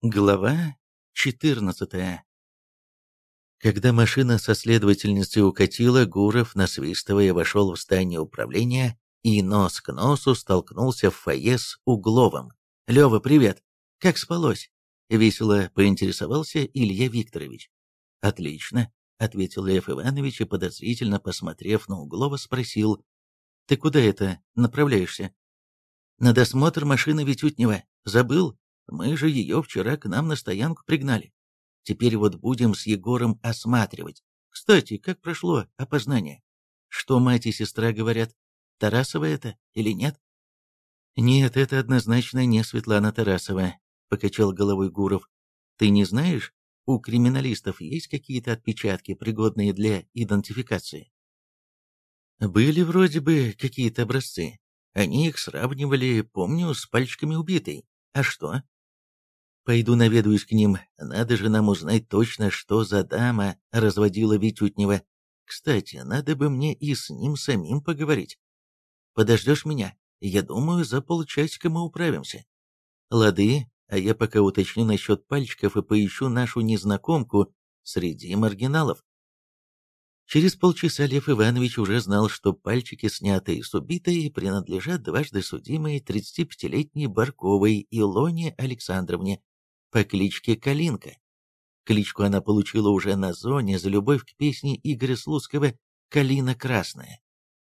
Глава 14 Когда машина со следовательницей укатила, Гуров, насвистывая, вошел в здание управления и нос к носу столкнулся в фойе с Угловым. «Лёва, привет! Как спалось?» — весело поинтересовался Илья Викторович. «Отлично», — ответил Лев Иванович и, подозрительно посмотрев на Углова, спросил. «Ты куда это направляешься?» «На досмотр машины Витютнева. Забыл?» Мы же ее вчера к нам на стоянку пригнали. Теперь вот будем с Егором осматривать. Кстати, как прошло опознание? Что мать и сестра говорят? Тарасова это или нет? Нет, это однозначно не Светлана Тарасова, покачал головой Гуров. Ты не знаешь, у криминалистов есть какие-то отпечатки, пригодные для идентификации? Были вроде бы какие-то образцы. Они их сравнивали, помню, с пальчиками убитой. А что? Пойду наведаюсь к ним. Надо же нам узнать точно, что за дама разводила Витютнева. Кстати, надо бы мне и с ним самим поговорить. Подождешь меня? Я думаю, за полчасика мы управимся. Лады, а я пока уточню насчет пальчиков и поищу нашу незнакомку среди маргиналов. Через полчаса Лев Иванович уже знал, что пальчики, снятые с убитой, принадлежат дважды судимой 35-летней Барковой Илоне Александровне, по кличке Калинка. Кличку она получила уже на зоне за любовь к песне Игоря Слуцкого «Калина Красная»,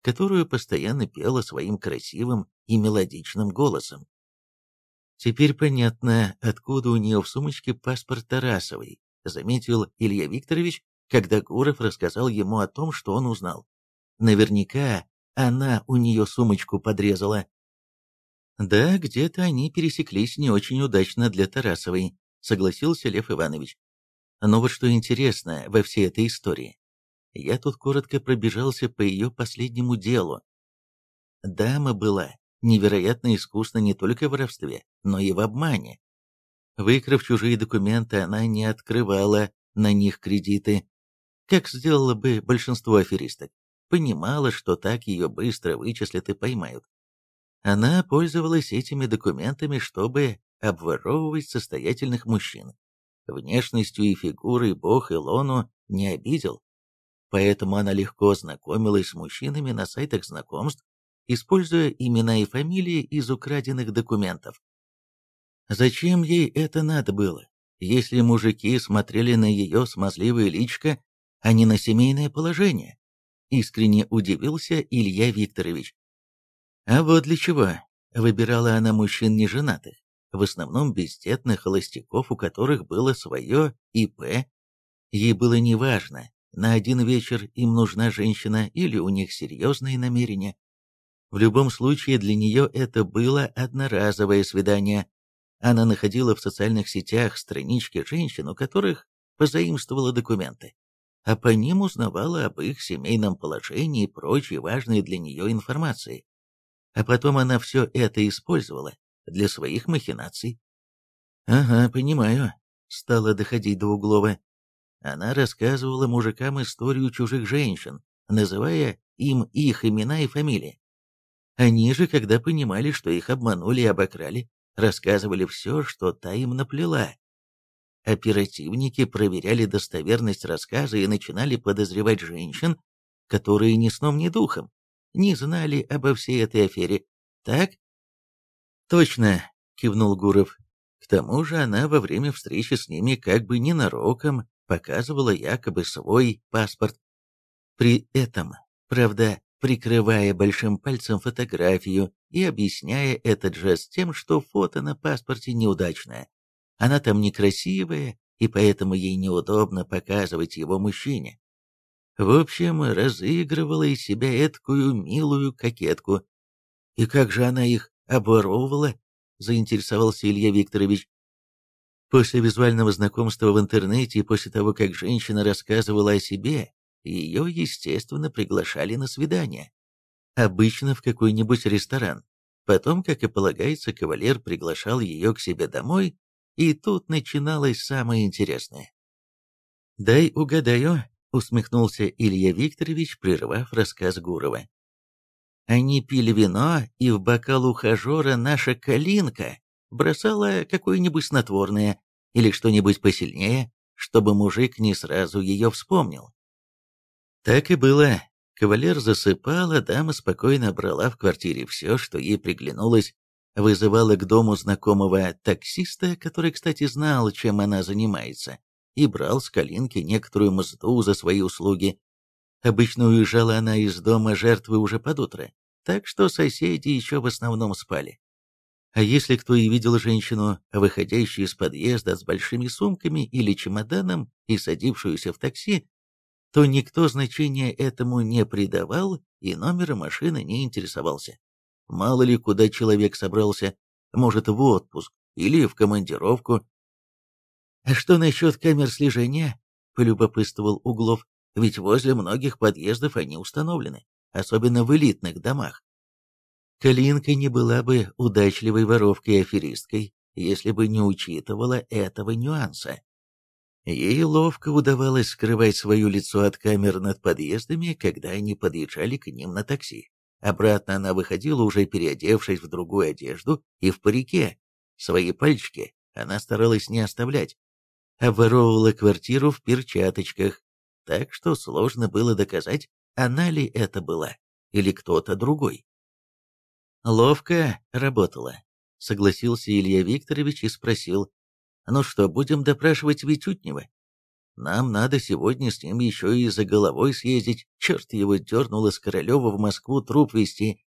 которую постоянно пела своим красивым и мелодичным голосом. Теперь понятно, откуда у нее в сумочке паспорт Тарасовой, заметил Илья Викторович, когда Гуров рассказал ему о том, что он узнал. Наверняка она у нее сумочку подрезала. Да, где-то они пересеклись не очень удачно для Тарасовой, согласился Лев Иванович. Но вот что интересно во всей этой истории. Я тут коротко пробежался по ее последнему делу. Дама была невероятно искусна не только в воровстве, но и в обмане. Выкрав чужие документы, она не открывала на них кредиты, как сделало бы большинство аферисток. Понимала, что так ее быстро вычислят и поймают. Она пользовалась этими документами, чтобы обворовывать состоятельных мужчин. Внешностью и фигурой бог Илону не обидел, поэтому она легко знакомилась с мужчинами на сайтах знакомств, используя имена и фамилии из украденных документов. Зачем ей это надо было, если мужики смотрели на ее смазливое личко, а не на семейное положение? Искренне удивился Илья Викторович. А вот для чего выбирала она мужчин неженатых, в основном бездетных холостяков, у которых было свое ИП. Ей было неважно, на один вечер им нужна женщина или у них серьезные намерения. В любом случае для нее это было одноразовое свидание. Она находила в социальных сетях странички женщин, у которых позаимствовала документы, а по ним узнавала об их семейном положении и прочей важной для нее информации а потом она все это использовала для своих махинаций. «Ага, понимаю», — стало доходить до Углова. Она рассказывала мужикам историю чужих женщин, называя им их имена и фамилии. Они же, когда понимали, что их обманули и обокрали, рассказывали все, что та им наплела. Оперативники проверяли достоверность рассказа и начинали подозревать женщин, которые ни сном, ни духом не знали обо всей этой афере, так? Точно, кивнул Гуров. К тому же она во время встречи с ними как бы ненароком показывала якобы свой паспорт. При этом, правда, прикрывая большим пальцем фотографию и объясняя этот жест тем, что фото на паспорте неудачное. Она там некрасивая, и поэтому ей неудобно показывать его мужчине. В общем, разыгрывала из себя эткую милую кокетку. И как же она их обворовывала, заинтересовался Илья Викторович. После визуального знакомства в интернете и после того, как женщина рассказывала о себе, ее, естественно, приглашали на свидание. Обычно в какой-нибудь ресторан. Потом, как и полагается, кавалер приглашал ее к себе домой, и тут начиналось самое интересное. «Дай угадаю, усмехнулся Илья Викторович, прервав рассказ Гурова. Они пили вино, и в бокал ухажера наша калинка бросала какое-нибудь снотворное, или что-нибудь посильнее, чтобы мужик не сразу ее вспомнил. Так и было. Кавалер засыпал, а дама спокойно брала в квартире все, что ей приглянулось, вызывала к дому знакомого таксиста, который, кстати, знал, чем она занимается, и брал с Калинки некоторую мзду за свои услуги. Обычно уезжала она из дома жертвы уже под утро, так что соседи еще в основном спали. А если кто и видел женщину, выходящую из подъезда с большими сумками или чемоданом и садившуюся в такси, то никто значения этому не придавал и номера машины не интересовался. Мало ли, куда человек собрался, может, в отпуск или в командировку. «А что насчет камер слежения?» — полюбопытствовал Углов. «Ведь возле многих подъездов они установлены, особенно в элитных домах. Калинка не была бы удачливой воровкой и аферисткой, если бы не учитывала этого нюанса. Ей ловко удавалось скрывать свое лицо от камер над подъездами, когда они подъезжали к ним на такси. Обратно она выходила, уже переодевшись в другую одежду и в парике. Свои пальчики она старалась не оставлять. Обворовывала квартиру в перчаточках, так что сложно было доказать, она ли это была или кто-то другой. Ловко работала, согласился Илья Викторович и спросил. Ну что, будем допрашивать Витютнева? Нам надо сегодня с ним еще и за головой съездить. Черт его дернул из Королева в Москву труп везти.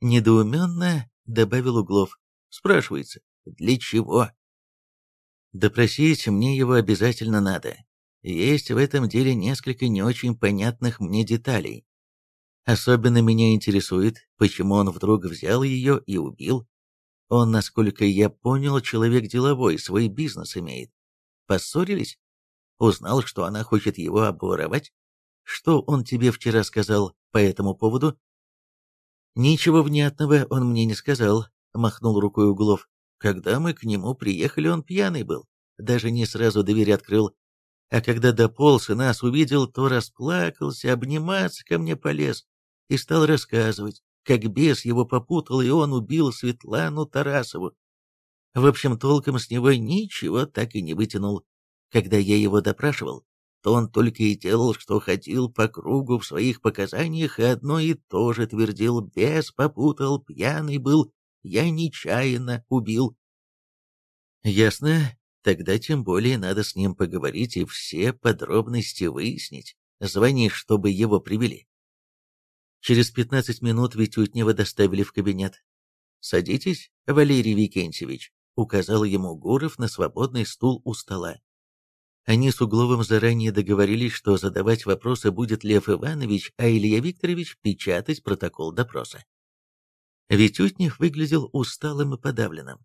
Недоуменно добавил Углов. Спрашивается, для чего? Допросить мне его обязательно надо. Есть в этом деле несколько не очень понятных мне деталей. Особенно меня интересует, почему он вдруг взял ее и убил. Он, насколько я понял, человек деловой, свой бизнес имеет. Поссорились? Узнал, что она хочет его обворовать? Что он тебе вчера сказал по этому поводу? Ничего внятного он мне не сказал, махнул рукой Углов. Когда мы к нему приехали, он пьяный был. Даже не сразу дверь открыл. А когда дополз и нас увидел, то расплакался, обниматься ко мне полез и стал рассказывать, как бес его попутал, и он убил Светлану Тарасову. В общем, толком с него ничего так и не вытянул. Когда я его допрашивал, то он только и делал, что ходил по кругу в своих показаниях и одно и то же твердил, бес попутал, пьяный был, я нечаянно убил. Ясно, тогда тем более надо с ним поговорить и все подробности выяснить. Звони, чтобы его привели. Через 15 минут Витютнева доставили в кабинет. «Садитесь, Валерий Викентьевич», — указал ему Гуров на свободный стул у стола. Они с Угловым заранее договорились, что задавать вопросы будет Лев Иванович, а Илья Викторович печатать протокол допроса. Витютнев выглядел усталым и подавленным,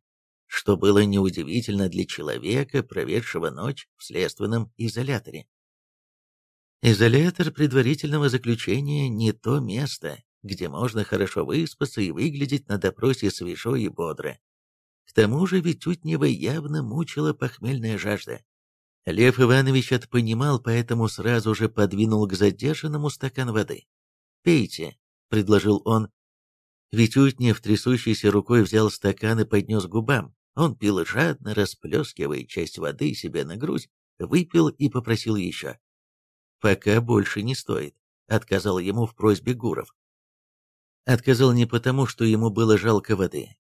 что было неудивительно для человека, проведшего ночь в следственном изоляторе. Изолятор предварительного заключения не то место, где можно хорошо выспаться и выглядеть на допросе свежо и бодро. К тому же Витютнева явно мучила похмельная жажда. Лев Иванович это понимал, поэтому сразу же подвинул к задержанному стакан воды. «Пейте», — предложил он. Витютнев трясущейся рукой взял стакан и поднес к губам. Он пил жадно, расплескивая часть воды себе на грудь, выпил и попросил еще. «Пока больше не стоит», — отказал ему в просьбе Гуров. Отказал не потому, что ему было жалко воды.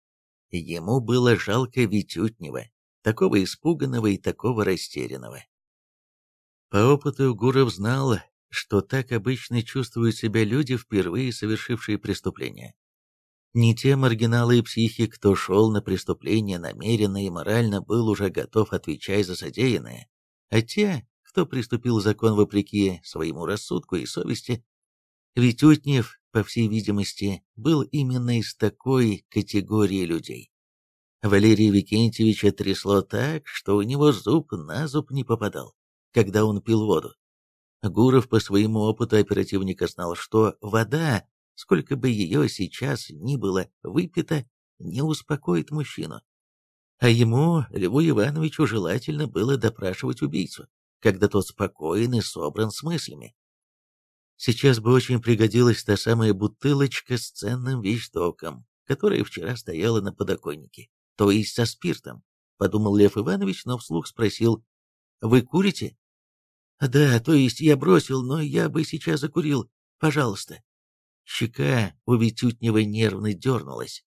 Ему было жалко Витютнева, такого испуганного и такого растерянного. По опыту Гуров знал, что так обычно чувствуют себя люди, впервые совершившие преступление. Не те маргиналы и психи, кто шел на преступление намеренно и морально был уже готов отвечать за содеянное, а те, кто приступил закон вопреки своему рассудку и совести. Ведь Утнев, по всей видимости, был именно из такой категории людей. Валерия Викентьевича трясло так, что у него зуб на зуб не попадал, когда он пил воду. Гуров по своему опыту оперативника знал, что вода, сколько бы ее сейчас ни было выпито, не успокоит мужчину. А ему, Льву Ивановичу, желательно было допрашивать убийцу когда тот спокоен и собран с мыслями. Сейчас бы очень пригодилась та самая бутылочка с ценным вещдоком, которая вчера стояла на подоконнике, то есть со спиртом. подумал Лев Иванович, но вслух спросил, «Вы курите?» «Да, то есть я бросил, но я бы сейчас закурил. Пожалуйста». Щека у Витютнева нервно дернулась.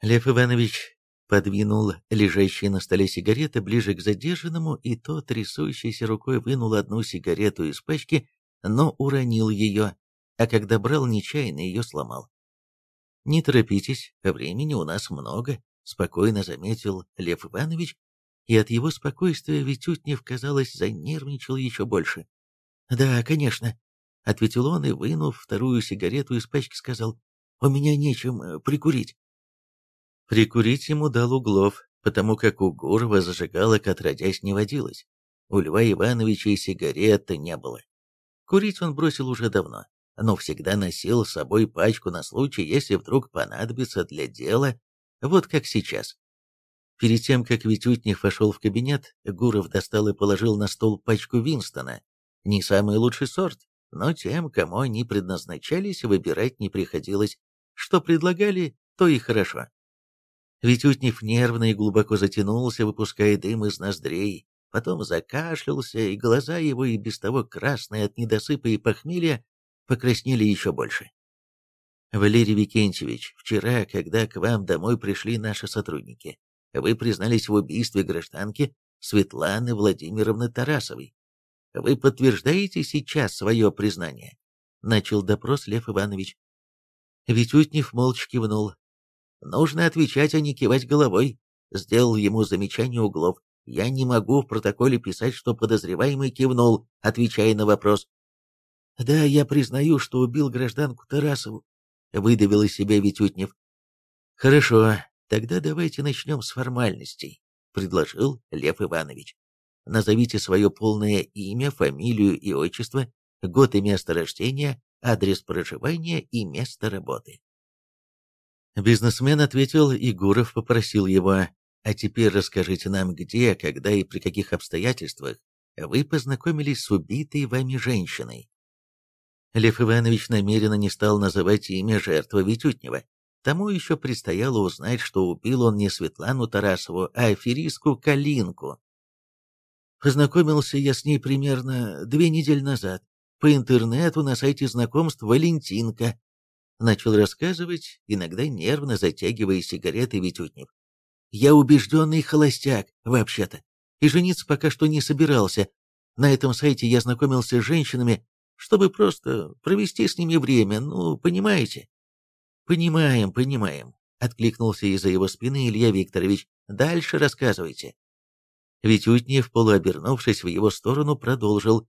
Лев Иванович подвинул лежащие на столе сигареты ближе к задержанному, и тот, трясущейся рукой, вынул одну сигарету из пачки, но уронил ее, а когда брал, нечаянно ее сломал. «Не торопитесь, времени у нас много», — спокойно заметил Лев Иванович, и от его спокойствия Витютнев, казалось, занервничал еще больше. «Да, конечно», — ответил он и, вынув вторую сигарету из пачки, сказал, «У меня нечем э, прикурить». Прикурить ему дал Углов, потому как у Гурова зажигалок отродясь не водилось. У Льва Ивановича и сигареты не было. Курить он бросил уже давно, но всегда носил с собой пачку на случай, если вдруг понадобится для дела, вот как сейчас. Перед тем, как Витютнев вошел в кабинет, Гуров достал и положил на стол пачку Винстона. Не самый лучший сорт, но тем, кому они предназначались, выбирать не приходилось. Что предлагали, то и хорошо. Витютнев нервно и глубоко затянулся, выпуская дым из ноздрей, потом закашлялся, и глаза его, и без того красные от недосыпа и похмелья, покраснели еще больше. «Валерий Викентьевич, вчера, когда к вам домой пришли наши сотрудники, вы признались в убийстве гражданки Светланы Владимировны Тарасовой. Вы подтверждаете сейчас свое признание?» Начал допрос Лев Иванович. Витютнев молча кивнул. «Нужно отвечать, а не кивать головой», — сделал ему замечание Углов. «Я не могу в протоколе писать, что подозреваемый кивнул, отвечая на вопрос». «Да, я признаю, что убил гражданку Тарасову», — выдавил из себя Витютнев. «Хорошо, «Тогда давайте начнем с формальностей», — предложил Лев Иванович. «Назовите свое полное имя, фамилию и отчество, год и место рождения, адрес проживания и место работы». Бизнесмен ответил, и Гуров попросил его, «А теперь расскажите нам, где, когда и при каких обстоятельствах вы познакомились с убитой вами женщиной». Лев Иванович намеренно не стал называть имя жертвы Витютнева, Тому еще предстояло узнать, что убил он не Светлану Тарасову, а аферистку Калинку. Познакомился я с ней примерно две недели назад. По интернету на сайте знакомств Валентинка. Начал рассказывать, иногда нервно затягивая сигареты Витютнев. Я убежденный холостяк, вообще-то. И жениться пока что не собирался. На этом сайте я знакомился с женщинами, чтобы просто провести с ними время, ну, понимаете? «Понимаем, понимаем», — откликнулся из-за его спины Илья Викторович. «Дальше рассказывайте». Витютнев, полуобернувшись в его сторону, продолжил.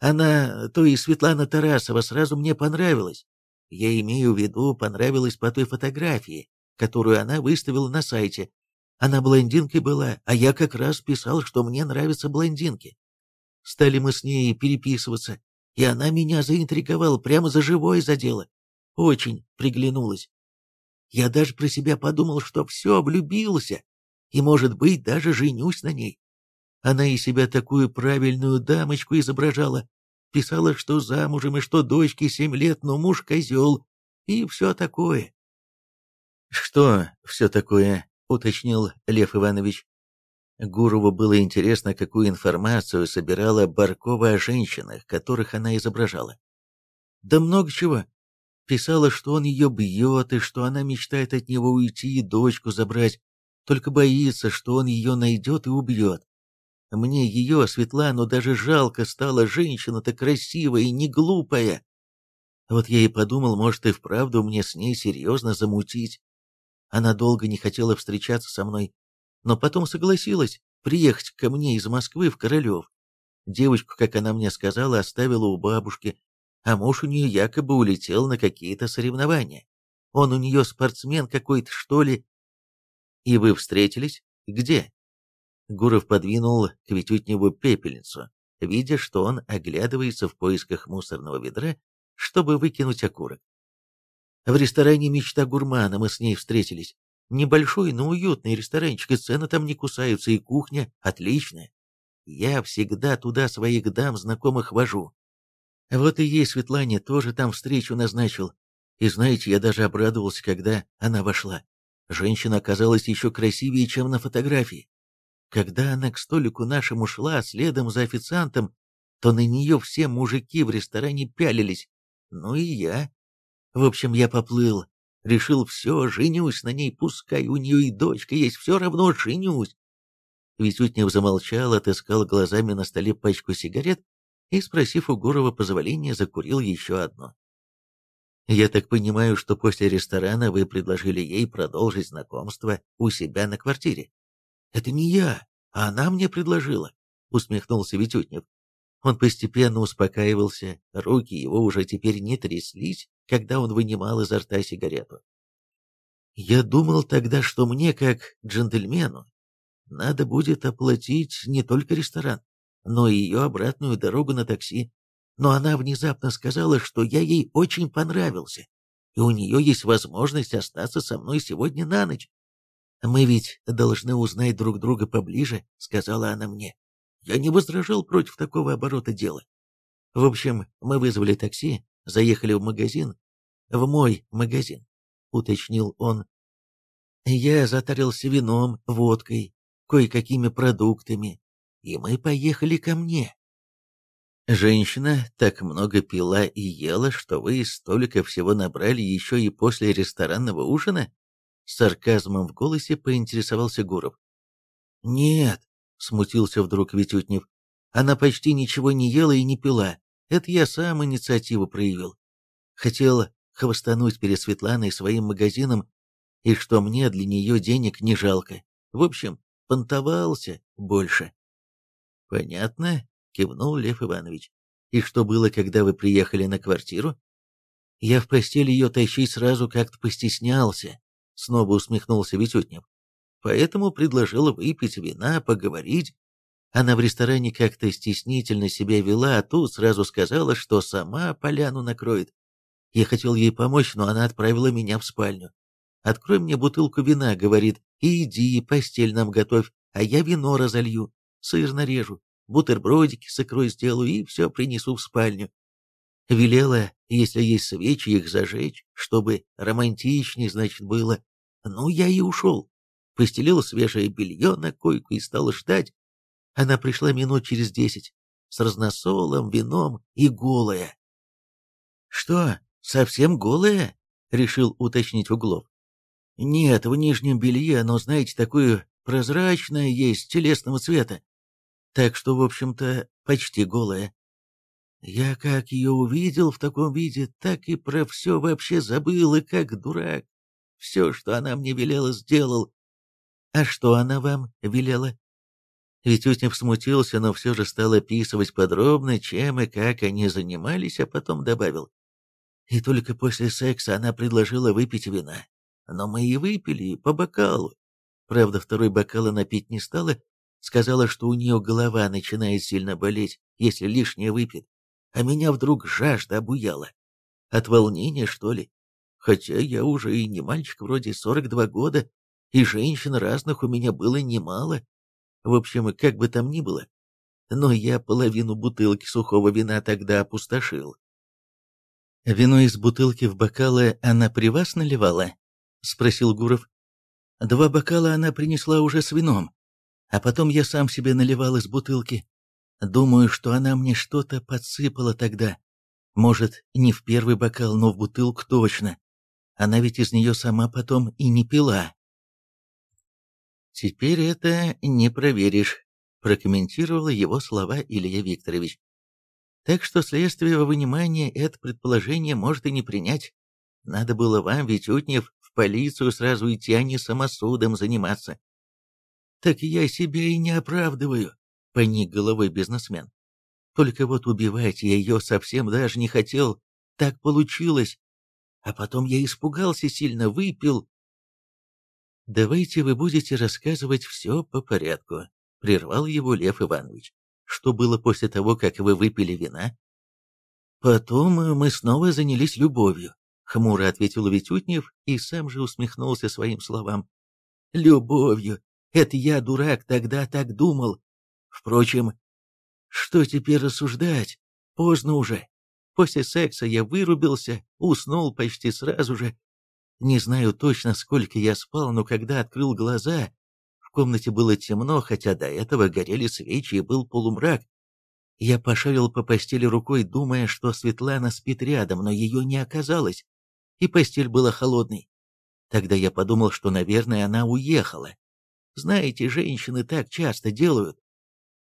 «Она, то и Светлана Тарасова, сразу мне понравилась. Я имею в виду, понравилась по той фотографии, которую она выставила на сайте. Она блондинкой была, а я как раз писал, что мне нравятся блондинки. Стали мы с ней переписываться, и она меня заинтриговала, прямо за живое задела. Очень приглянулась. Я даже про себя подумал, что все, влюбился, и, может быть, даже женюсь на ней. Она из себя такую правильную дамочку изображала, писала, что замужем и что дочке семь лет, но муж козел, и все такое. «Что все такое?» — уточнил Лев Иванович. Гурову было интересно, какую информацию собирала Баркова о женщинах, которых она изображала. «Да много чего. Писала, что он ее бьет, и что она мечтает от него уйти и дочку забрать, только боится, что он ее найдет и убьет. Мне ее, Светлану, даже жалко стало, женщина-то красивая и не глупая. Вот я и подумал, может, и вправду мне с ней серьезно замутить. Она долго не хотела встречаться со мной, но потом согласилась приехать ко мне из Москвы в Королев. Девочку, как она мне сказала, оставила у бабушки, а муж у нее якобы улетел на какие-то соревнования. Он у нее спортсмен какой-то, что ли. И вы встретились? Где? Гуров подвинул к Витютневу пепельницу, видя, что он оглядывается в поисках мусорного ведра, чтобы выкинуть окурок. В ресторане «Мечта гурмана» мы с ней встретились. Небольшой, но уютный ресторанчик, и цены там не кусаются, и кухня отличная. Я всегда туда своих дам знакомых вожу. Вот и ей Светлане тоже там встречу назначил. И знаете, я даже обрадовался, когда она вошла. Женщина оказалась еще красивее, чем на фотографии. Когда она к столику нашему шла следом за официантом, то на нее все мужики в ресторане пялились. Ну и я. В общем, я поплыл. Решил, все, женюсь на ней, пускай у нее и дочка есть, все равно женюсь. Витютнев замолчал, отыскал глазами на столе пачку сигарет и, спросив у Гурова позволения, закурил еще одну. «Я так понимаю, что после ресторана вы предложили ей продолжить знакомство у себя на квартире?» «Это не я, а она мне предложила», — усмехнулся Витютнев. Он постепенно успокаивался, руки его уже теперь не тряслись, когда он вынимал изо рта сигарету. «Я думал тогда, что мне, как джентльмену, надо будет оплатить не только ресторан, но и ее обратную дорогу на такси. Но она внезапно сказала, что я ей очень понравился, и у нее есть возможность остаться со мной сегодня на ночь. «Мы ведь должны узнать друг друга поближе», — сказала она мне. Я не возражал против такого оборота дела. В общем, мы вызвали такси, заехали в магазин, в мой магазин, уточнил он. Я затарился вином, водкой, кое-какими продуктами, и мы поехали ко мне. Женщина так много пила и ела, что вы столько всего набрали еще и после ресторанного ужина? С сарказмом в голосе поинтересовался Гуров. «Нет», — смутился вдруг Витютнев, — «она почти ничего не ела и не пила. Это я сам инициативу проявил. Хотел хвостануть перед Светланой своим магазином, и что мне для нее денег не жалко. В общем, понтовался больше». «Понятно», — кивнул Лев Иванович. «И что было, когда вы приехали на квартиру?» «Я в постель ее тащить сразу как-то постеснялся», — снова усмехнулся Витютнев. «Поэтому предложила выпить вина, поговорить. Она в ресторане как-то стеснительно себя вела, а тут сразу сказала, что сама поляну накроет. Я хотел ей помочь, но она отправила меня в спальню. «Открой мне бутылку вина», — говорит, — «и иди, постель нам готовь, а я вино разолью, сыр нарежу, бутербродики с икрой сделаю и все принесу в спальню. Велела, если есть свечи, их зажечь, чтобы романтичнее, значит, было. Ну, я и ушел. Постелил свежее белье на койку и стал ждать. Она пришла минут через десять, с разносолом, вином и голая. «Что, совсем голая?» — решил уточнить Углов. «Нет, в нижнем белье, но, знаете, такое прозрачное есть, телесного цвета. Так что, в общем-то, почти голая. Я как ее увидел в таком виде, так и про все вообще забыл, и как дурак. Все, что она мне велела, сделал. А что она вам велела? Витюснев смутился, но все же стал описывать подробно, чем и как они занимались, а потом добавил. И только после секса она предложила выпить вина. Но мы и выпили, по бокалу. Правда, второй бокал она пить не стала, сказала, что у нее голова начинает сильно болеть, если лишнее выпьет а меня вдруг жажда обуяла. От волнения, что ли? Хотя я уже и не мальчик, вроде 42 года, и женщин разных у меня было немало. В общем, как бы там ни было, но я половину бутылки сухого вина тогда опустошил. «Вино из бутылки в бокалы она при вас наливала?» — спросил Гуров. «Два бокала она принесла уже с вином, а потом я сам себе наливал из бутылки. Думаю, что она мне что-то подсыпала тогда. Может, не в первый бокал, но в бутылку точно. Она ведь из нее сама потом и не пила. «Теперь это не проверишь», — прокомментировала его слова Илья Викторович. «Так что следствие во внимание это предположение может и не принять. Надо было вам, Витютнев, в полицию сразу идти, а не самосудом заниматься». «Так я себя и не оправдываю», — поник головой бизнесмен. «Только вот убивать я ее совсем даже не хотел. Так получилось. А потом я испугался сильно, выпил». «Давайте вы будете рассказывать все по порядку», — прервал его Лев Иванович. «Что было после того, как вы выпили вина?» «Потом мы снова занялись любовью», — хмуро ответил Витютнев и сам же усмехнулся своим словам. «Любовью! Это я, дурак, тогда так думал. Впрочем, что теперь рассуждать? Поздно уже. После секса я вырубился, уснул почти сразу же. Не знаю точно, сколько я спал, но когда открыл глаза, в комнате было темно, хотя до этого горели свечи и был полумрак. Я пошарил по постели рукой, думая, что Светлана спит рядом, но ее не оказалось, и постель была холодной. Тогда я подумал, что, наверное, она уехала. Знаете, женщины так часто делают.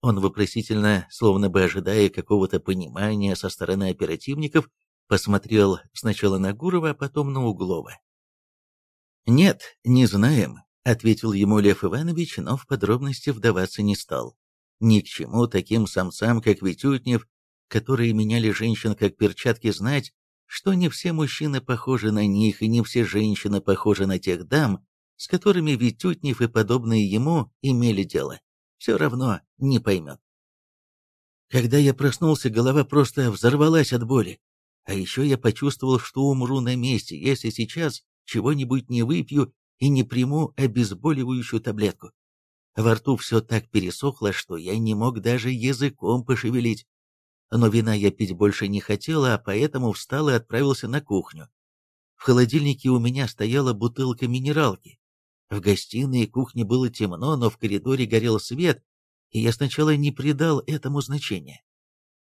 Он вопросительно, словно бы ожидая какого-то понимания со стороны оперативников, посмотрел сначала на Гурова, а потом на Углова. «Нет, не знаем», — ответил ему Лев Иванович, но в подробности вдаваться не стал. Ни к чему таким самцам, как Витютнев, которые меняли женщин как перчатки, знать, что не все мужчины похожи на них, и не все женщины похожи на тех дам, с которыми Витютнев и подобные ему имели дело. Все равно не поймет. Когда я проснулся, голова просто взорвалась от боли. А еще я почувствовал, что умру на месте, если сейчас чего-нибудь не выпью и не приму обезболивающую таблетку. Во рту все так пересохло, что я не мог даже языком пошевелить. Но вина я пить больше не хотела, а поэтому встал и отправился на кухню. В холодильнике у меня стояла бутылка минералки. В гостиной и кухне было темно, но в коридоре горел свет, и я сначала не придал этому значения.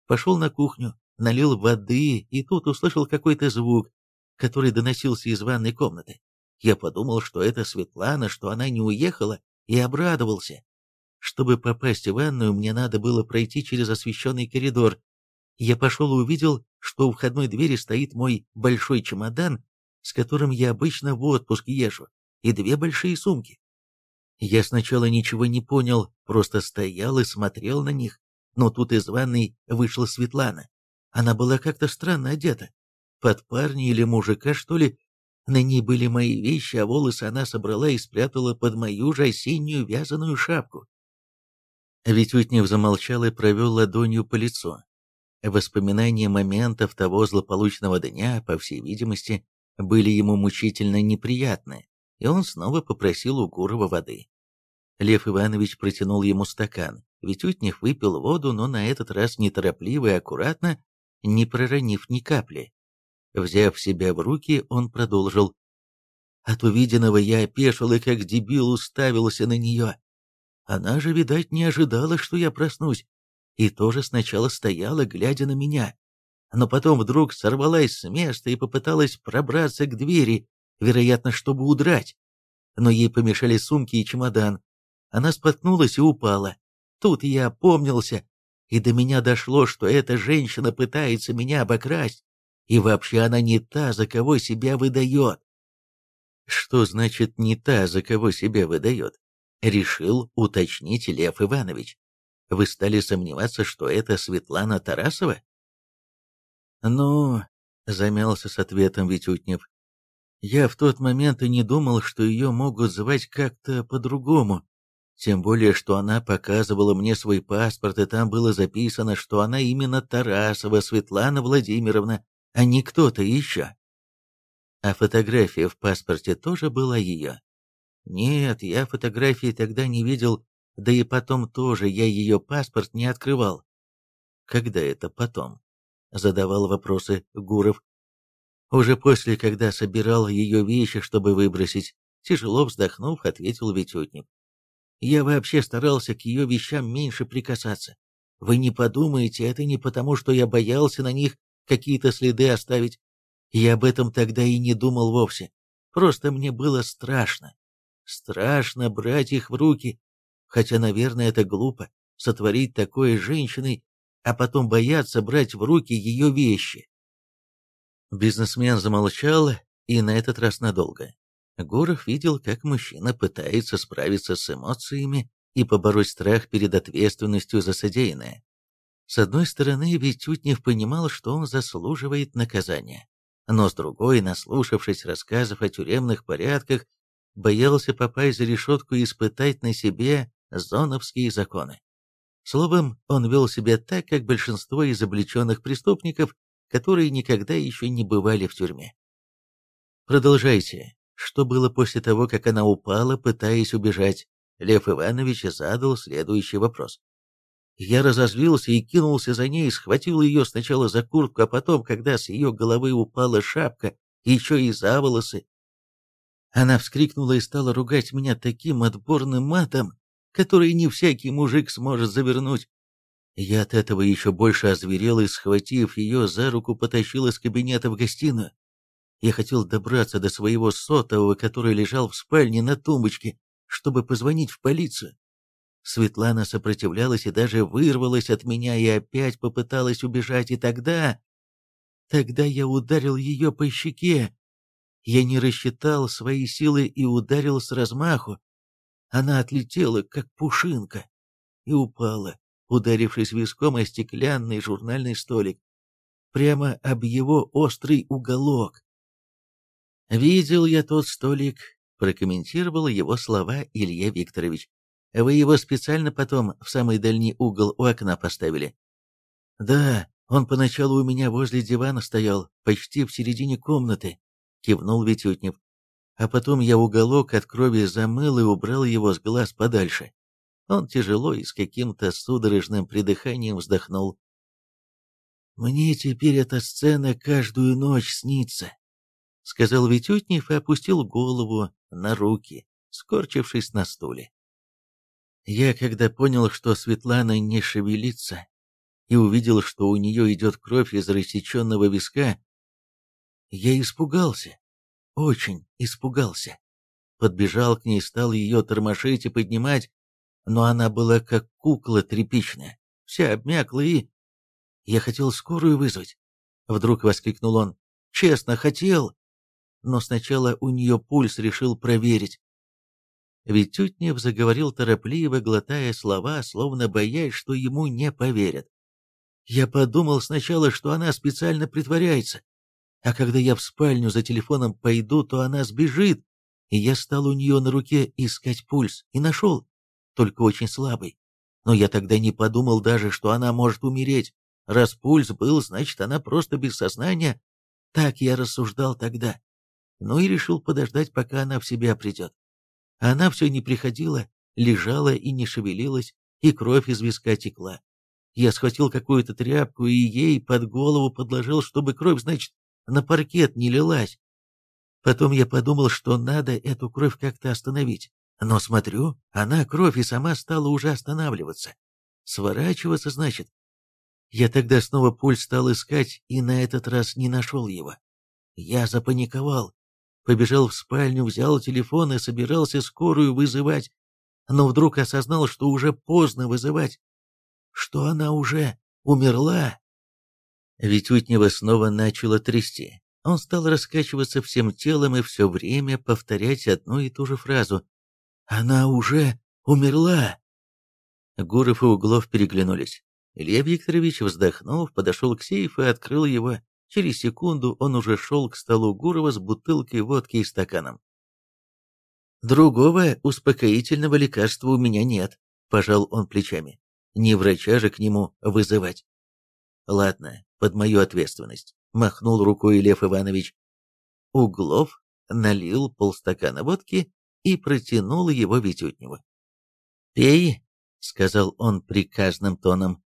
Пошел на кухню, налил воды, и тут услышал какой-то звук, который доносился из ванной комнаты. Я подумал, что это Светлана, что она не уехала, и обрадовался. Чтобы попасть в ванную, мне надо было пройти через освещенный коридор. Я пошел и увидел, что у входной двери стоит мой большой чемодан, с которым я обычно в отпуск езжу, и две большие сумки. Я сначала ничего не понял, просто стоял и смотрел на них, но тут из ванной вышла Светлана. Она была как-то странно одета. Под парня или мужика, что ли, на ней были мои вещи, а волосы она собрала и спрятала под мою же осеннюю вязаную шапку. Витютнев замолчал и провел ладонью по лицу. Воспоминания моментов того злополучного дня, по всей видимости, были ему мучительно неприятны, и он снова попросил у Гурова воды. Лев Иванович протянул ему стакан. Витютнев выпил воду, но на этот раз неторопливо и аккуратно, не проронив ни капли. Взяв себя в руки, он продолжил. От увиденного я опешил и как дебил уставился на нее. Она же, видать, не ожидала, что я проснусь, и тоже сначала стояла, глядя на меня. Но потом вдруг сорвалась с места и попыталась пробраться к двери, вероятно, чтобы удрать. Но ей помешали сумки и чемодан. Она споткнулась и упала. Тут я опомнился, и до меня дошло, что эта женщина пытается меня обокрасть. И вообще она не та, за кого себя выдает. Что значит «не та, за кого себя выдает»? Решил уточнить Лев Иванович. Вы стали сомневаться, что это Светлана Тарасова? Ну, замялся с ответом Витютнев. Я в тот момент и не думал, что ее могут звать как-то по-другому. Тем более, что она показывала мне свой паспорт, и там было записано, что она именно Тарасова Светлана Владимировна, а не кто-то еще. А фотография в паспорте тоже была ее? Нет, я фотографии тогда не видел, да и потом тоже я ее паспорт не открывал. Когда это потом? Задавал вопросы Гуров. Уже после, когда собирал ее вещи, чтобы выбросить, тяжело вздохнув, ответил Витютник. Я вообще старался к ее вещам меньше прикасаться. Вы не подумайте, это не потому, что я боялся на них какие-то следы оставить. Я об этом тогда и не думал вовсе. Просто мне было страшно. Страшно брать их в руки. Хотя, наверное, это глупо, сотворить такое с женщиной, а потом бояться брать в руки ее вещи. Бизнесмен замолчал, и на этот раз надолго. Гуров видел, как мужчина пытается справиться с эмоциями и побороть страх перед ответственностью за содеянное. С одной стороны, Витютнев понимал, что он заслуживает наказания, но с другой, наслушавшись рассказов о тюремных порядках, боялся попасть за решетку и испытать на себе зоновские законы. Словом, он вел себя так, как большинство изобличенных преступников, которые никогда еще не бывали в тюрьме. «Продолжайте. Что было после того, как она упала, пытаясь убежать?» Лев Иванович задал следующий вопрос. Я разозлился и кинулся за ней, схватил ее сначала за куртку, а потом, когда с ее головы упала шапка, еще и за волосы. Она вскрикнула и стала ругать меня таким отборным матом, который не всякий мужик сможет завернуть. Я от этого еще больше озверел и, схватив ее за руку, потащил из кабинета в гостиную. Я хотел добраться до своего сотового, который лежал в спальне на тумбочке, чтобы позвонить в полицию. Светлана сопротивлялась и даже вырвалась от меня и опять попыталась убежать, и тогда... Тогда я ударил ее по щеке. Я не рассчитал свои силы и ударил с размаху. Она отлетела, как пушинка, и упала, ударившись виском о стеклянный журнальный столик, прямо об его острый уголок. «Видел я тот столик», — прокомментировал его слова Илья Викторович. «Вы его специально потом в самый дальний угол у окна поставили?» «Да, он поначалу у меня возле дивана стоял, почти в середине комнаты», — кивнул Витютнев. «А потом я уголок от крови замыл и убрал его с глаз подальше». Он тяжело и с каким-то судорожным придыханием вздохнул. «Мне теперь эта сцена каждую ночь снится сказал Витютнев и опустил голову на руки, скорчившись на стуле. Я, когда понял, что Светлана не шевелится, и увидел, что у нее идет кровь из рассеченного виска, я испугался, очень испугался. Подбежал к ней, стал ее тормошить и поднимать, но она была как кукла тряпичная, вся обмякла и... Я хотел скорую вызвать. Вдруг воскликнул он. Честно, хотел но сначала у нее пульс решил проверить. Ведь Тютнев заговорил торопливо, глотая слова, словно боясь, что ему не поверят. Я подумал сначала, что она специально притворяется, а когда я в спальню за телефоном пойду, то она сбежит, и я стал у нее на руке искать пульс, и нашел, только очень слабый. Но я тогда не подумал даже, что она может умереть. Раз пульс был, значит, она просто без сознания. Так я рассуждал тогда ну и решил подождать, пока она в себя придет. Она все не приходила, лежала и не шевелилась, и кровь из виска текла. Я схватил какую-то тряпку и ей под голову подложил, чтобы кровь, значит, на паркет не лилась. Потом я подумал, что надо эту кровь как-то остановить. Но смотрю, она кровь и сама стала уже останавливаться. Сворачиваться, значит. Я тогда снова пульс стал искать и на этот раз не нашел его. Я запаниковал, побежал в спальню, взял телефон и собирался скорую вызывать, но вдруг осознал, что уже поздно вызывать, что она уже умерла. Ведь Утнева снова начала трясти. Он стал раскачиваться всем телом и все время повторять одну и ту же фразу. «Она уже умерла!» Гуров и Углов переглянулись. Илья Викторович, вздохнув, подошел к сейфу и открыл его. Через секунду он уже шел к столу Гурова с бутылкой водки и стаканом. «Другого успокоительного лекарства у меня нет», — пожал он плечами. «Не врача же к нему вызывать». «Ладно, под мою ответственность», — махнул рукой Лев Иванович. Углов налил полстакана водки и протянул его Витютневу. «Пей», — сказал он приказным тоном.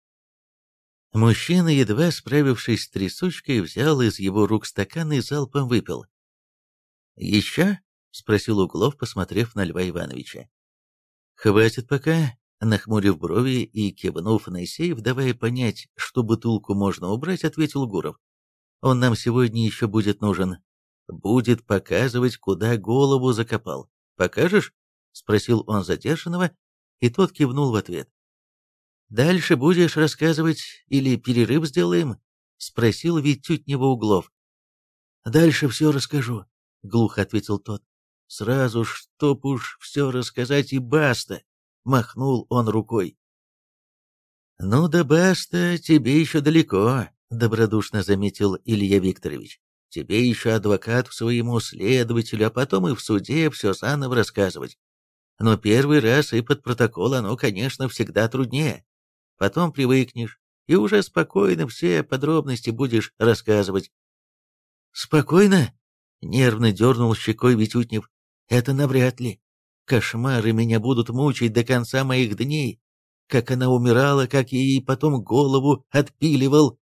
Мужчина, едва справившись с трясучкой, взял из его рук стакан и залпом выпил. «Еще?» — спросил Углов, посмотрев на Льва Ивановича. «Хватит пока», — нахмурив брови и кивнув на сейф, давая понять, что бутылку можно убрать, ответил Гуров. «Он нам сегодня еще будет нужен. Будет показывать, куда голову закопал. Покажешь?» — спросил он задержанного, и тот кивнул в ответ. «Дальше будешь рассказывать или перерыв сделаем?» — спросил Витютнева Углов. «Дальше все расскажу», — глухо ответил тот. «Сразу, чтоб уж все рассказать и баста!» — махнул он рукой. «Ну да баста, тебе еще далеко», — добродушно заметил Илья Викторович. «Тебе еще адвокат своему следователю, а потом и в суде все заново рассказывать. Но первый раз и под протокол оно, конечно, всегда труднее. Потом привыкнешь, и уже спокойно все подробности будешь рассказывать. «Спокойно?» — нервно дернул щекой Витютнев. «Это навряд ли. Кошмары меня будут мучить до конца моих дней. Как она умирала, как я ей потом голову отпиливал».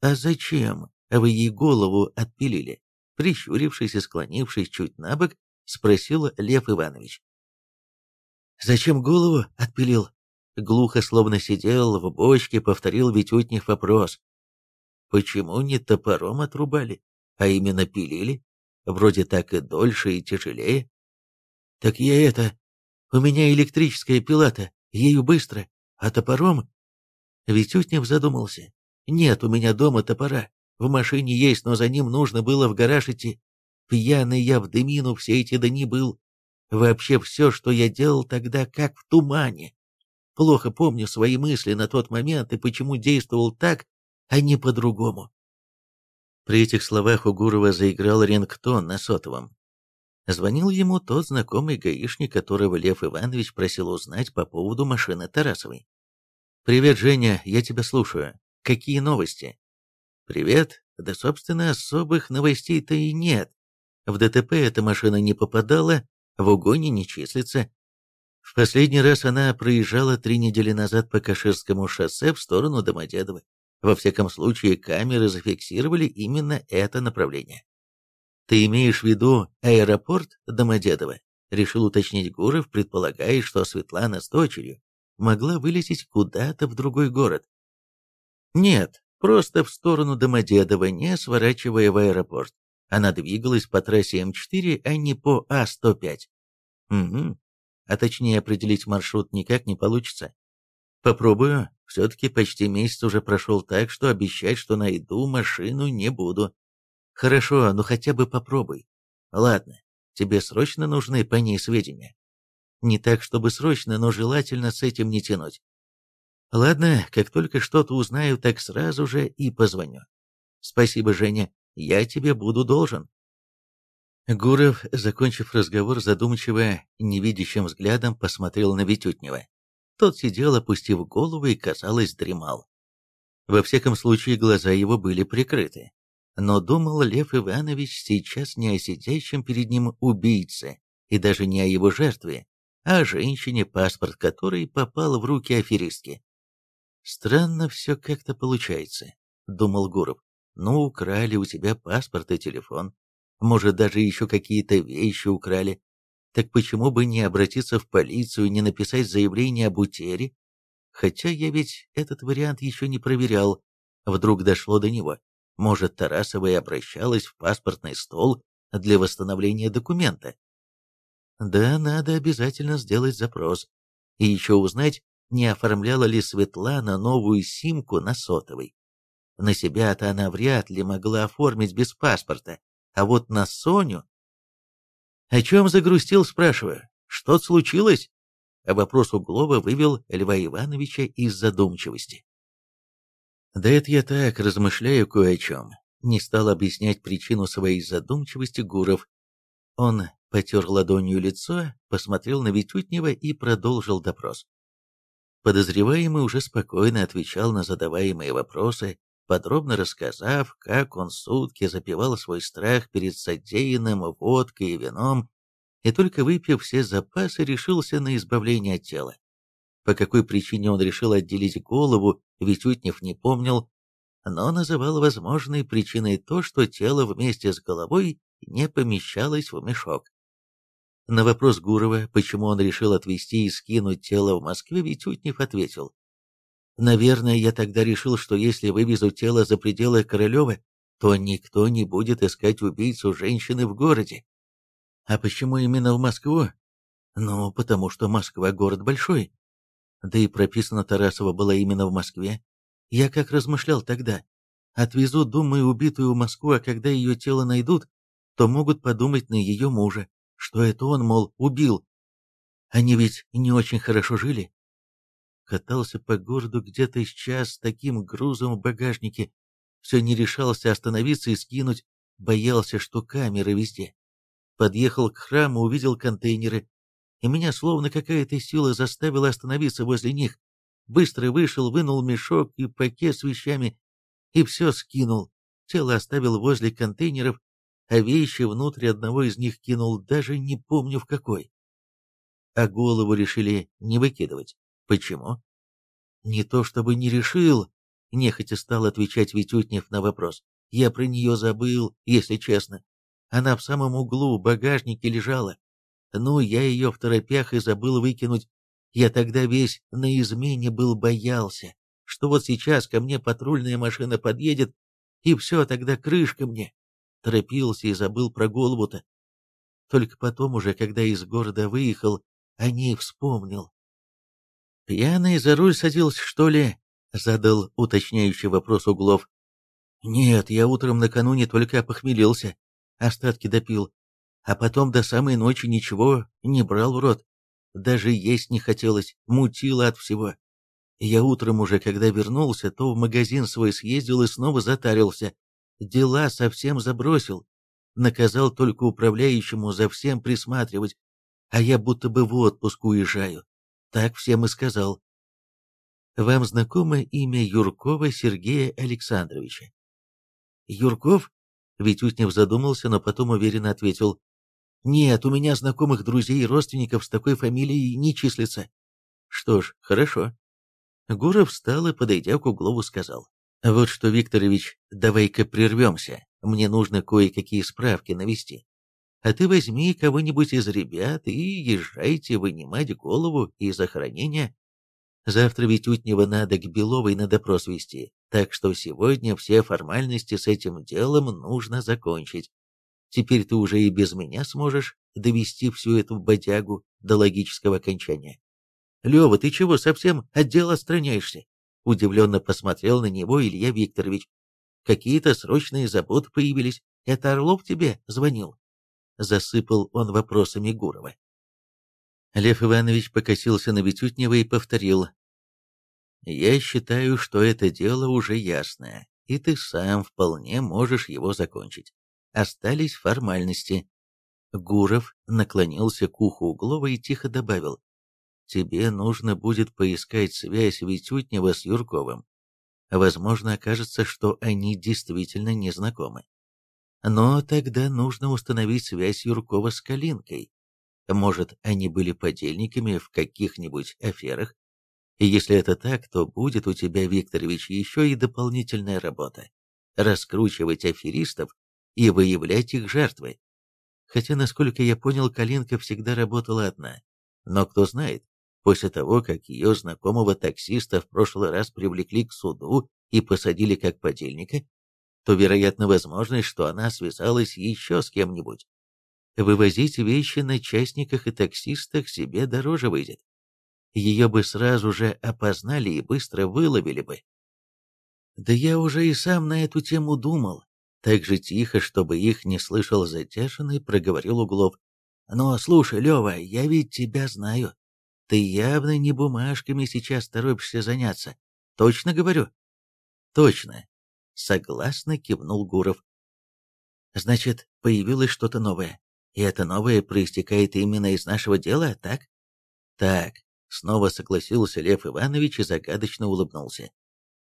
«А зачем вы ей голову отпилили?» Прищурившись и склонившись чуть на бок, спросил Лев Иванович. «Зачем голову отпилил?» Глухо, словно сидел в бочке, повторил Витютнев вопрос. «Почему не топором отрубали, а именно пилили? Вроде так и дольше, и тяжелее». «Так я это... У меня электрическая пила-то, ею быстро, а топором...» Витютнев задумался. «Нет у меня дома топора. В машине есть, но за ним нужно было в гараж идти. Пьяный я в дымину все эти дни был. Вообще все, что я делал тогда, как в тумане. Плохо помню свои мысли на тот момент и почему действовал так, а не по-другому. При этих словах у Гурова заиграл рингтон на сотовом. Звонил ему тот знакомый гаишник, которого Лев Иванович просил узнать по поводу машины Тарасовой. «Привет, Женя, я тебя слушаю. Какие новости?» «Привет. Да, собственно, особых новостей-то и нет. В ДТП эта машина не попадала, в угоне не числится. В последний раз она проезжала три недели назад по Каширскому шоссе в сторону Домодедово. Во всяком случае, камеры зафиксировали именно это направление. «Ты имеешь в виду аэропорт Домодедово?» — решил уточнить Гуров, предполагая, что Светлана с дочерью могла вылететь куда-то в другой город. «Нет, просто в сторону Домодедова, не сворачивая в аэропорт. Она двигалась по трассе М4, а не по А105. Угу. А точнее определить маршрут никак не получится. Попробую. Все-таки почти месяц уже прошел так, что обещать, что найду машину, не буду. Хорошо, ну хотя бы попробуй. Ладно, тебе срочно нужны по ней сведения. Не так, чтобы срочно, но желательно с этим не тянуть. Ладно, как только что-то узнаю, так сразу же и позвоню. Спасибо, Женя. Я тебе буду должен». Гуров, закончив разговор, задумчиво, невидящим взглядом посмотрел на Витютнева. Тот сидел, опустив голову и, казалось, дремал. Во всяком случае, глаза его были прикрыты. Но думал Лев Иванович сейчас не о сидящем перед ним убийце, и даже не о его жертве, а о женщине, паспорт которой попал в руки аферистки. «Странно все как-то получается», — думал Гуров. Ну, украли у тебя паспорт и телефон. Может, даже еще какие-то вещи украли. Так почему бы не обратиться в полицию, не написать заявление об утере? Хотя я ведь этот вариант еще не проверял. Вдруг дошло до него. Может, Тарасова и обращалась в паспортный стол для восстановления документа. Да, надо обязательно сделать запрос. И еще узнать, не оформляла ли Светлана новую симку на сотовой. На себя-то она вряд ли могла оформить без паспорта, а вот на Соню... «О чем загрустил?» — спрашиваю. «Что случилось?» А вопрос Углова вывел Льва Ивановича из задумчивости. «Да это я так, размышляю кое о чем», — не стал объяснять причину своей задумчивости Гуров. Он потер ладонью лицо, посмотрел на Витютнева и продолжил допрос. Подозреваемый уже спокойно отвечал на задаваемые вопросы, подробно рассказав, как он сутки запивал свой страх перед содеянным водкой и вином, и только выпив все запасы, решился на избавление от тела. По какой причине он решил отделить голову, Витютнев не помнил, но называл возможной причиной то, что тело вместе с головой не помещалось в мешок. На вопрос Гурова, почему он решил отвезти и скинуть тело в Москве, Витютнев ответил, Наверное, я тогда решил, что если вывезу тело за пределы Королева, то никто не будет искать убийцу женщины в городе. А почему именно в Москву? Ну, потому что Москва город большой. Да и прописана Тарасова была именно в Москве. Я как размышлял тогда. Отвезу, думаю, убитую в Москву, а когда ее тело найдут, то могут подумать на ее мужа, что это он, мол, убил. Они ведь не очень хорошо жили, Катался по городу где-то час с таким грузом в багажнике. Все не решался остановиться и скинуть, боялся, что камеры везде. Подъехал к храму, увидел контейнеры, и меня словно какая-то сила заставила остановиться возле них. Быстро вышел, вынул мешок и пакет с вещами, и все скинул. Тело оставил возле контейнеров, а вещи внутрь одного из них кинул, даже не помню в какой. А голову решили не выкидывать. Почему? Не то чтобы не решил, нехотя стал отвечать Витютнев на вопрос. Я про нее забыл, если честно. Она в самом углу в багажнике лежала. Ну, я ее в торопях и забыл выкинуть. Я тогда весь на измене был, боялся, что вот сейчас ко мне патрульная машина подъедет, и все, тогда крышка мне. Торопился и забыл про голову-то. Только потом уже, когда из города выехал, о ней вспомнил. «Пьяный за руль садился, что ли?» — задал уточняющий вопрос Углов. «Нет, я утром накануне только опохмелился, остатки допил, а потом до самой ночи ничего не брал в рот. Даже есть не хотелось, мутило от всего. Я утром уже, когда вернулся, то в магазин свой съездил и снова затарился. Дела совсем забросил. Наказал только управляющему за всем присматривать, а я будто бы в отпуск уезжаю. Так всем и сказал. Вам знакомо имя Юркова Сергея Александровича? Юрков? Витюснев задумался, но потом уверенно ответил. Нет, у меня знакомых друзей и родственников с такой фамилией не числится. Что ж, хорошо. Гуров встал и, подойдя к Углову, сказал. Вот что, Викторович, давай-ка прервемся. Мне нужно кое-какие справки навести. А ты возьми кого-нибудь из ребят и езжайте вынимать голову из охранения. Завтра ведь Утнева надо к Беловой на допрос вести, так что сегодня все формальности с этим делом нужно закончить. Теперь ты уже и без меня сможешь довести всю эту бодягу до логического окончания. Лева, ты чего, совсем от дела отстраняешься? Удивленно посмотрел на него Илья Викторович. Какие-то срочные заботы появились. Это Орлов тебе звонил? Засыпал он вопросами Гурова. Лев Иванович покосился на Витютнева и повторил. «Я считаю, что это дело уже ясное, и ты сам вполне можешь его закончить. Остались формальности». Гуров наклонился к уху Углова и тихо добавил. «Тебе нужно будет поискать связь Витютнева с Юрковым. Возможно, окажется, что они действительно не знакомы. Но тогда нужно установить связь Юркова с Калинкой. Может, они были подельниками в каких-нибудь аферах? И если это так, то будет у тебя, Викторович, еще и дополнительная работа. Раскручивать аферистов и выявлять их жертвы. Хотя, насколько я понял, Калинка всегда работала одна. Но кто знает, после того, как ее знакомого таксиста в прошлый раз привлекли к суду и посадили как подельника, то, вероятно, возможность, что она связалась еще с кем-нибудь. Вывозить вещи на частниках и таксистах себе дороже выйдет. Ее бы сразу же опознали и быстро выловили бы. Да я уже и сам на эту тему думал. Так же тихо, чтобы их не слышал затяженный, проговорил Углов. Но слушай, Лева, я ведь тебя знаю. Ты явно не бумажками сейчас торопишься заняться. Точно говорю? Точно, Согласно кивнул Гуров. Значит, появилось что-то новое. И это новое проистекает именно из нашего дела, так? Так, снова согласился Лев Иванович и загадочно улыбнулся.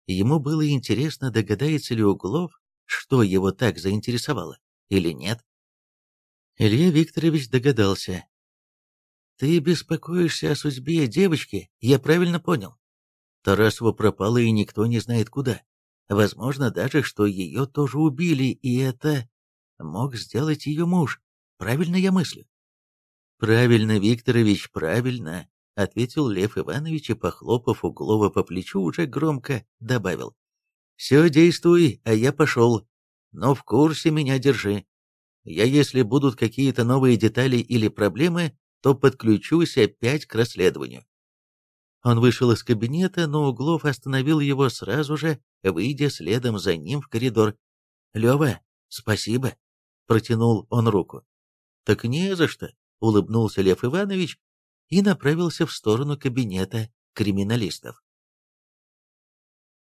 Ему было интересно, догадается ли Углов, что его так заинтересовало, или нет. Илья Викторович догадался. «Ты беспокоишься о судьбе девочки, я правильно понял? Тарасова пропала, и никто не знает куда. Возможно даже, что ее тоже убили, и это мог сделать ее муж. Правильно я мыслю? Правильно, Викторович, правильно, ответил Лев Иванович и, похлопав Углова по плечу, уже громко добавил. Все, действуй, а я пошел. Но в курсе меня держи. Я, если будут какие-то новые детали или проблемы, то подключусь опять к расследованию. Он вышел из кабинета, но Углов остановил его сразу же, выйдя следом за ним в коридор. «Лева, спасибо!» — протянул он руку. «Так не за что!» — улыбнулся Лев Иванович и направился в сторону кабинета криминалистов.